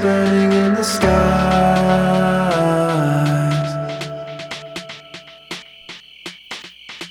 burning in the sky.